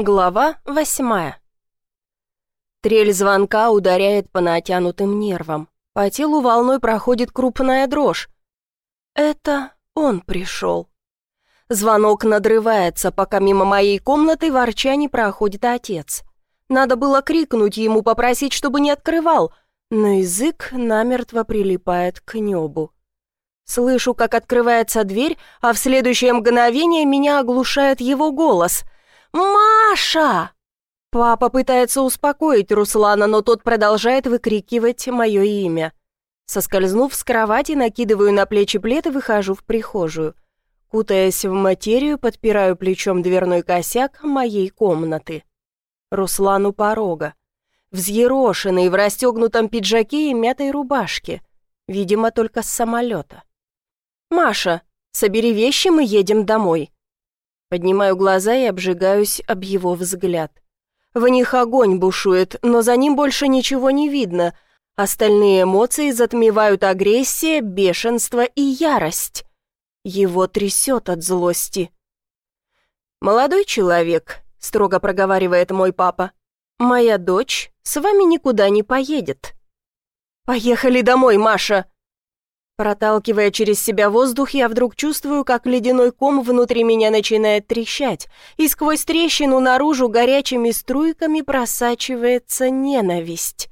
Глава восьмая. Трель звонка ударяет по натянутым нервам. По телу волной проходит крупная дрожь. Это он пришел. Звонок надрывается, пока мимо моей комнаты ворча не проходит отец. Надо было крикнуть ему, попросить, чтобы не открывал, но язык намертво прилипает к небу. Слышу, как открывается дверь, а в следующее мгновение меня оглушает его голос. «Маша!» Папа пытается успокоить Руслана, но тот продолжает выкрикивать мое имя. Соскользнув с кровати, накидываю на плечи плед и выхожу в прихожую. Кутаясь в материю, подпираю плечом дверной косяк моей комнаты. Руслан у порога. Взъерошенный, в расстегнутом пиджаке и мятой рубашке. Видимо, только с самолета. «Маша, собери вещи, мы едем домой». Поднимаю глаза и обжигаюсь об его взгляд. В них огонь бушует, но за ним больше ничего не видно. Остальные эмоции затмевают агрессия, бешенство и ярость. Его трясет от злости. «Молодой человек», — строго проговаривает мой папа, — «моя дочь с вами никуда не поедет». «Поехали домой, Маша!» Проталкивая через себя воздух, я вдруг чувствую, как ледяной ком внутри меня начинает трещать, и сквозь трещину наружу горячими струйками просачивается ненависть.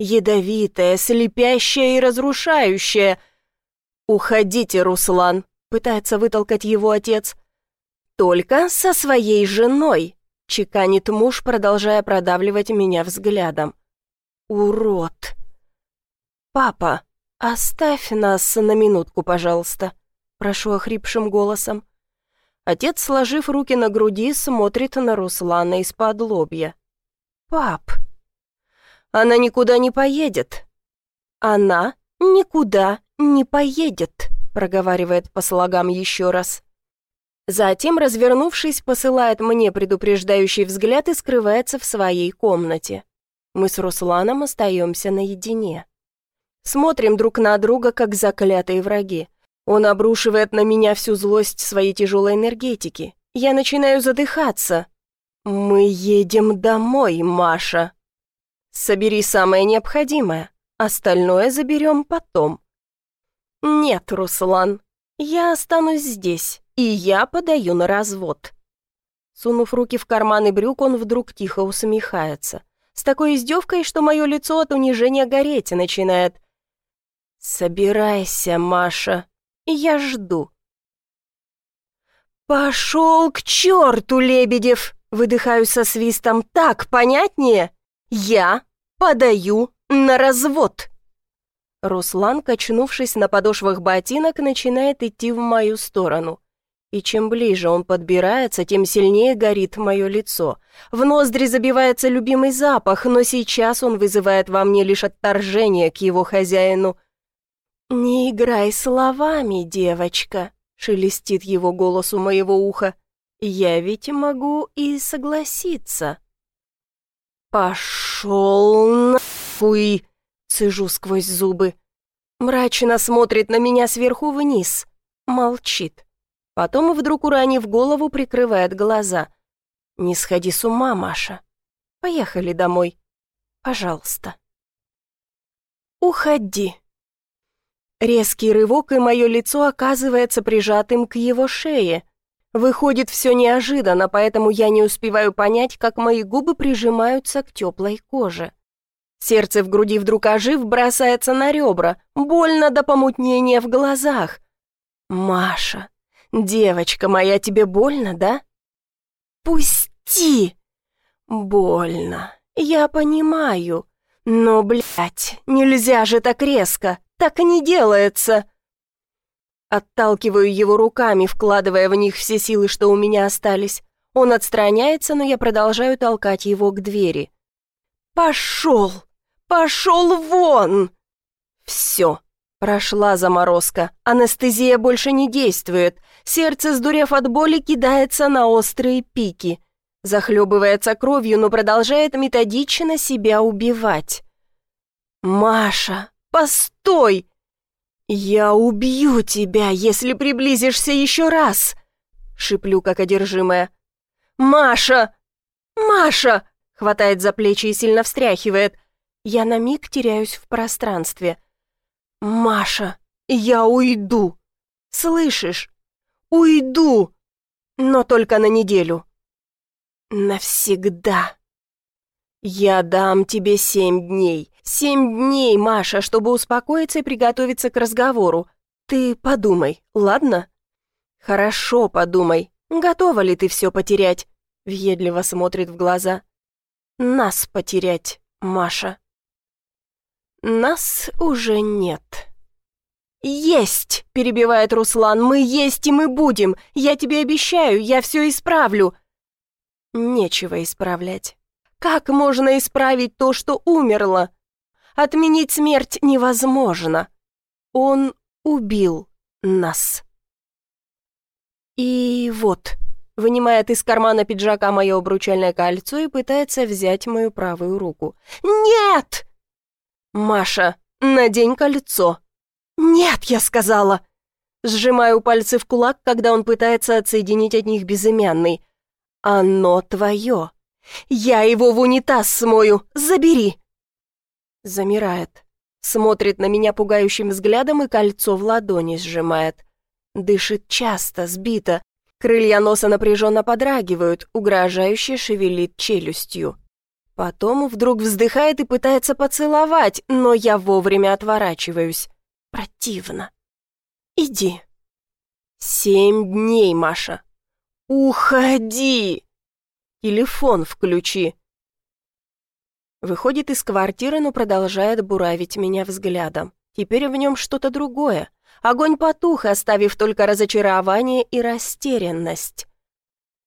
Ядовитая, слепящая и разрушающая. «Уходите, Руслан», — пытается вытолкать его отец. «Только со своей женой», — чеканит муж, продолжая продавливать меня взглядом. «Урод!» «Папа!» «Оставь нас на минутку, пожалуйста», — прошу охрипшим голосом. Отец, сложив руки на груди, смотрит на Руслана из-под лобья. «Пап, она никуда не поедет». «Она никуда не поедет», — проговаривает по слогам еще раз. Затем, развернувшись, посылает мне предупреждающий взгляд и скрывается в своей комнате. Мы с Русланом остаемся наедине. Смотрим друг на друга, как заклятые враги. Он обрушивает на меня всю злость своей тяжелой энергетики. Я начинаю задыхаться. «Мы едем домой, Маша. Собери самое необходимое, остальное заберем потом». «Нет, Руслан, я останусь здесь, и я подаю на развод». Сунув руки в карманы брюк, он вдруг тихо усмехается. С такой издевкой, что мое лицо от унижения гореть начинает. «Собирайся, Маша, я жду». «Пошел к черту, Лебедев!» Выдыхаю со свистом. «Так понятнее? Я подаю на развод!» Руслан, качнувшись на подошвах ботинок, начинает идти в мою сторону. И чем ближе он подбирается, тем сильнее горит мое лицо. В ноздри забивается любимый запах, но сейчас он вызывает во мне лишь отторжение к его хозяину – «Не играй словами, девочка», — шелестит его голос у моего уха. «Я ведь могу и согласиться». «Пошел нахуй!» — цежу сквозь зубы. Мрачно смотрит на меня сверху вниз. Молчит. Потом, вдруг уронив голову, прикрывает глаза. «Не сходи с ума, Маша. Поехали домой. Пожалуйста». «Уходи», Резкий рывок, и мое лицо оказывается прижатым к его шее. Выходит все неожиданно, поэтому я не успеваю понять, как мои губы прижимаются к теплой коже. Сердце в груди вдруг ожив, бросается на ребра, больно до помутнения в глазах. «Маша, девочка моя, тебе больно, да?» «Пусти!» «Больно, я понимаю, но, блядь, нельзя же так резко, так и не делается!» Отталкиваю его руками, вкладывая в них все силы, что у меня остались. Он отстраняется, но я продолжаю толкать его к двери. «Пошел! Пошел вон!» «Все!» Прошла заморозка. Анестезия больше не действует. Сердце, сдурев от боли, кидается на острые пики. Захлебывается кровью, но продолжает методично себя убивать. «Маша, «Постой! Я убью тебя, если приблизишься еще раз!» Шиплю, как одержимая. «Маша!» «Маша!» — хватает за плечи и сильно встряхивает. Я на миг теряюсь в пространстве. «Маша, я уйду! Слышишь? Уйду! Но только на неделю!» «Навсегда!» «Я дам тебе семь дней. Семь дней, Маша, чтобы успокоиться и приготовиться к разговору. Ты подумай, ладно?» «Хорошо подумай. Готова ли ты все потерять?» Въедливо смотрит в глаза. «Нас потерять, Маша». «Нас уже нет». «Есть!» – перебивает Руслан. «Мы есть и мы будем! Я тебе обещаю, я все исправлю!» Нечего исправлять. Как можно исправить то, что умерло? Отменить смерть невозможно. Он убил нас. И вот, вынимает из кармана пиджака мое обручальное кольцо и пытается взять мою правую руку. «Нет!» «Маша, надень кольцо!» «Нет!» — я сказала. Сжимаю пальцы в кулак, когда он пытается отсоединить от них безымянный. «Оно твое!» «Я его в унитаз смою! Забери!» Замирает. Смотрит на меня пугающим взглядом и кольцо в ладони сжимает. Дышит часто, сбито. Крылья носа напряженно подрагивают, угрожающе шевелит челюстью. Потом вдруг вздыхает и пытается поцеловать, но я вовремя отворачиваюсь. Противно. «Иди». «Семь дней, Маша». «Уходи!» Телефон включи!» Выходит из квартиры, но продолжает буравить меня взглядом. Теперь в нем что-то другое. Огонь потух, оставив только разочарование и растерянность.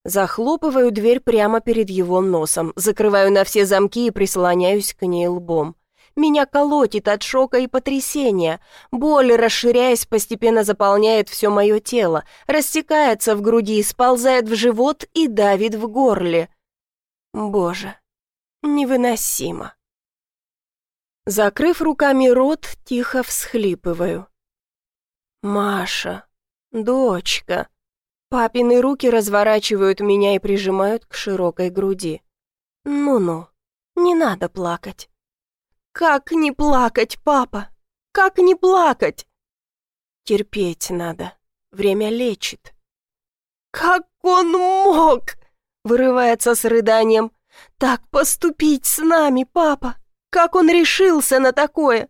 Захлопываю дверь прямо перед его носом, закрываю на все замки и прислоняюсь к ней лбом. Меня колотит от шока и потрясения. Боль, расширяясь, постепенно заполняет все мое тело, растекается в груди, сползает в живот и давит в горле. Боже, невыносимо. Закрыв руками рот, тихо всхлипываю. «Маша, дочка». Папины руки разворачивают меня и прижимают к широкой груди. «Ну-ну, не надо плакать». «Как не плакать, папа? Как не плакать?» «Терпеть надо. Время лечит». «Как он мог?» — вырывается с рыданием. «Так поступить с нами, папа? Как он решился на такое?»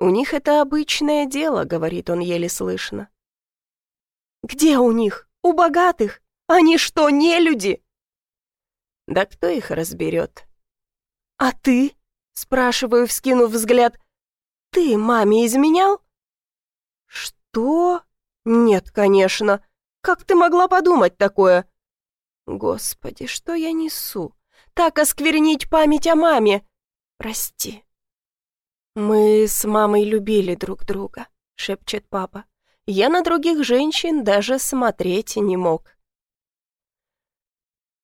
«У них это обычное дело», — говорит он еле слышно. «Где у них? У богатых? Они что, не люди?» «Да кто их разберет?» «А ты?» Спрашиваю, вскинув взгляд. «Ты маме изменял?» «Что? Нет, конечно. Как ты могла подумать такое?» «Господи, что я несу? Так осквернить память о маме! Прости». «Мы с мамой любили друг друга», — шепчет папа. «Я на других женщин даже смотреть не мог».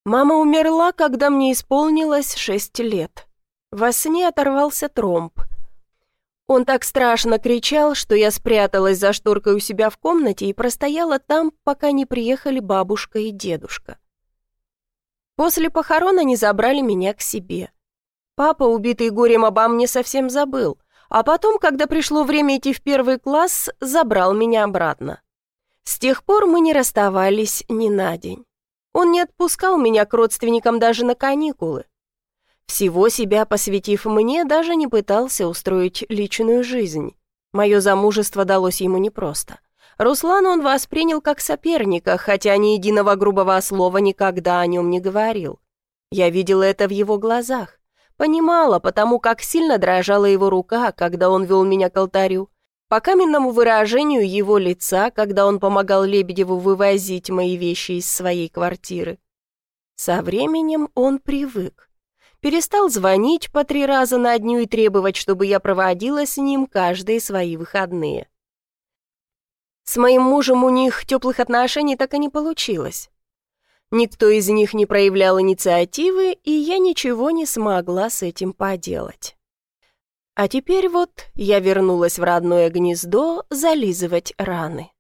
Мама умерла, когда мне исполнилось шесть лет. Во сне оторвался тромб. Он так страшно кричал, что я спряталась за шторкой у себя в комнате и простояла там, пока не приехали бабушка и дедушка. После похорон они забрали меня к себе. Папа, убитый горем обо мне, совсем забыл, а потом, когда пришло время идти в первый класс, забрал меня обратно. С тех пор мы не расставались ни на день. Он не отпускал меня к родственникам даже на каникулы. Всего себя посвятив мне, даже не пытался устроить личную жизнь. Мое замужество далось ему непросто. Руслана он воспринял как соперника, хотя ни единого грубого слова никогда о нем не говорил. Я видела это в его глазах. Понимала, потому как сильно дрожала его рука, когда он вел меня к алтарю. По каменному выражению его лица, когда он помогал Лебедеву вывозить мои вещи из своей квартиры. Со временем он привык перестал звонить по три раза на дню и требовать, чтобы я проводила с ним каждые свои выходные. С моим мужем у них теплых отношений так и не получилось. Никто из них не проявлял инициативы, и я ничего не смогла с этим поделать. А теперь вот я вернулась в родное гнездо зализывать раны.